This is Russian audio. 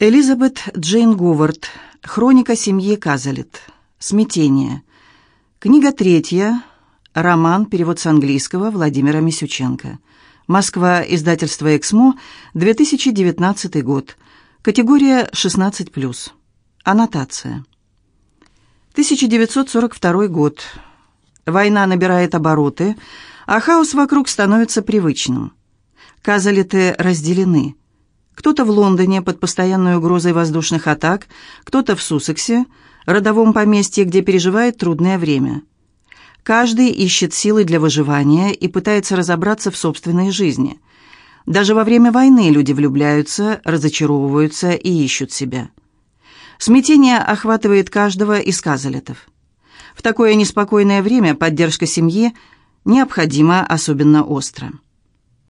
Элизабет Джейн Говард. Хроника семьи Казалет. Смятение. Книга третья. Роман. Перевод с английского Владимира Мисюченко. Москва. Издательство «Эксмо». 2019 год. Категория 16+. Аннотация. 1942 год. Война набирает обороты, а хаос вокруг становится привычным. Казалеты разделены. Кто-то в Лондоне под постоянной угрозой воздушных атак, кто-то в Суссексе, родовом поместье, где переживает трудное время. Каждый ищет силы для выживания и пытается разобраться в собственной жизни. Даже во время войны люди влюбляются, разочаровываются и ищут себя. Смятение охватывает каждого из казалетов. В такое неспокойное время поддержка семьи необходима особенно остро.